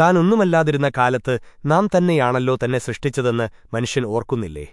താനൊന്നുമല്ലാതിരുന്ന കാലത്ത് നാം തന്നെയാണല്ലോ തന്നെ സൃഷ്ടിച്ചതെന്ന് മനുഷ്യൻ ഓർക്കുന്നില്ലേ?